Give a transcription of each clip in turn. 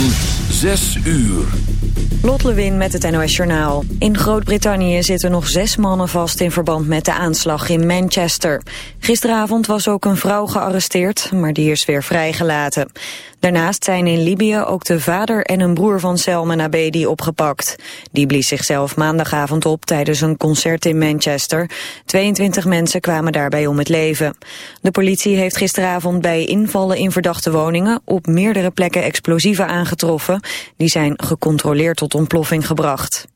Zone. 6 uur. Lot Lewin met het NOS Journaal. In Groot-Brittannië zitten nog zes mannen vast in verband met de aanslag in Manchester. Gisteravond was ook een vrouw gearresteerd, maar die is weer vrijgelaten. Daarnaast zijn in Libië ook de vader en een broer van Selman Abedi opgepakt. Die blies zichzelf maandagavond op tijdens een concert in Manchester. 22 mensen kwamen daarbij om het leven. De politie heeft gisteravond bij invallen in verdachte woningen op meerdere plekken explosieven aangetroffen. Die zijn gecontroleerd tot ontploffing gebracht.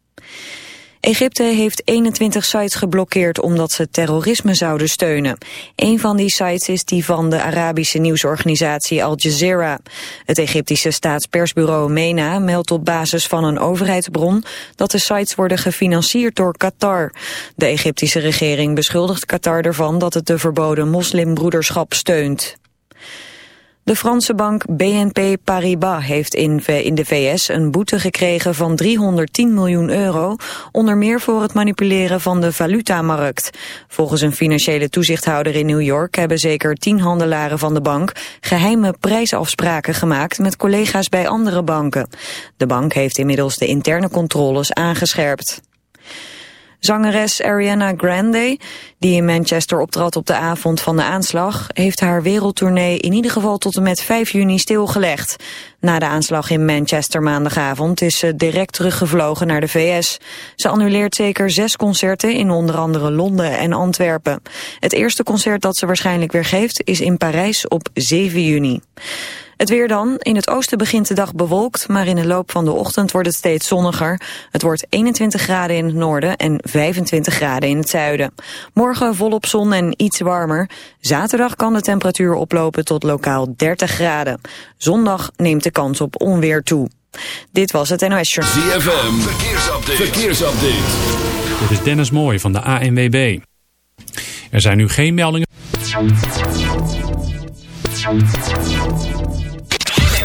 Egypte heeft 21 sites geblokkeerd omdat ze terrorisme zouden steunen. Een van die sites is die van de Arabische nieuwsorganisatie Al Jazeera. Het Egyptische staatspersbureau MENA meldt op basis van een overheidsbron dat de sites worden gefinancierd door Qatar. De Egyptische regering beschuldigt Qatar ervan dat het de verboden moslimbroederschap steunt. De Franse bank BNP Paribas heeft in, de VS een boete gekregen van 310 miljoen euro, onder meer voor het manipuleren van de valutamarkt. Volgens een financiële toezichthouder in New York hebben zeker tien handelaren van de bank geheime prijsafspraken gemaakt met collega's bij andere banken. De bank heeft inmiddels de interne controles aangescherpt. Zangeres Ariana Grande, die in Manchester optrad op de avond van de aanslag, heeft haar wereldtournee in ieder geval tot en met 5 juni stilgelegd. Na de aanslag in Manchester maandagavond is ze direct teruggevlogen naar de VS. Ze annuleert zeker zes concerten in onder andere Londen en Antwerpen. Het eerste concert dat ze waarschijnlijk weer geeft is in Parijs op 7 juni. Het weer dan. In het oosten begint de dag bewolkt, maar in de loop van de ochtend wordt het steeds zonniger. Het wordt 21 graden in het noorden en 25 graden in het zuiden. Morgen volop zon en iets warmer. Zaterdag kan de temperatuur oplopen tot lokaal 30 graden. Zondag neemt de kans op onweer toe. Dit was het NOS Show. ZFM, verkeersupdate. verkeersupdate. Dit is Dennis Mooij van de ANWB. Er zijn nu geen meldingen.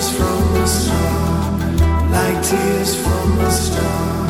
tears from a star, like tears from a star.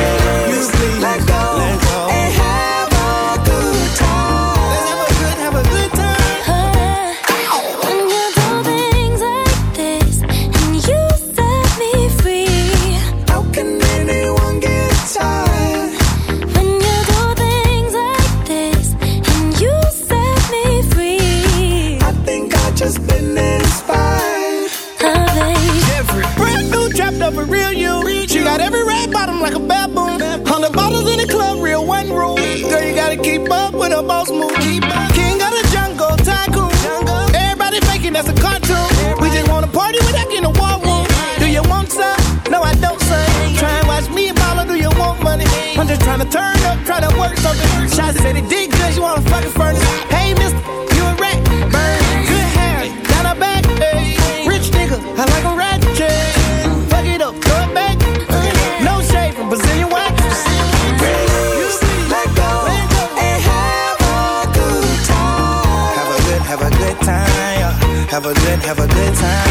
To turn up, try to work something. Shots said it did good, you wanna fucking furnace. Hey, mister, you a rat. Burn, good hair, down her back. Hey. Rich nigga, I like a rat. Fuck it up, throw it back. No shade from Brazilian wax. Let go. And have a good time. Have a good, have a good time. Have a good, have a good time.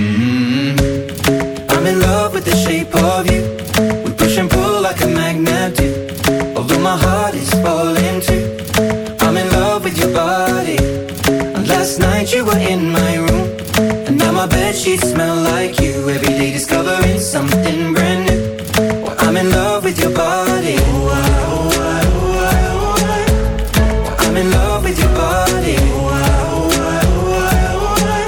Sheets smell like you. Every day discovering something brand new. Well, I'm in love with your body. Oh, I, ah, oh, I, ah, oh, I, ah, oh, I. Well, I'm in love with your body. Oh, I, oh, I, oh, I, oh, I.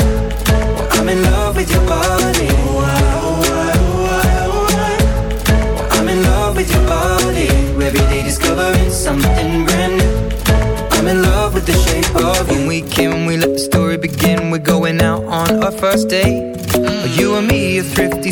Well, I'm in love with your body. Oh, I, oh, I, oh, I, oh, I. Well, I'm in love with your body. Every day discovering something brand new. I'm in love with the shape of you. When we came, we let the story begin. We're going out on our first date.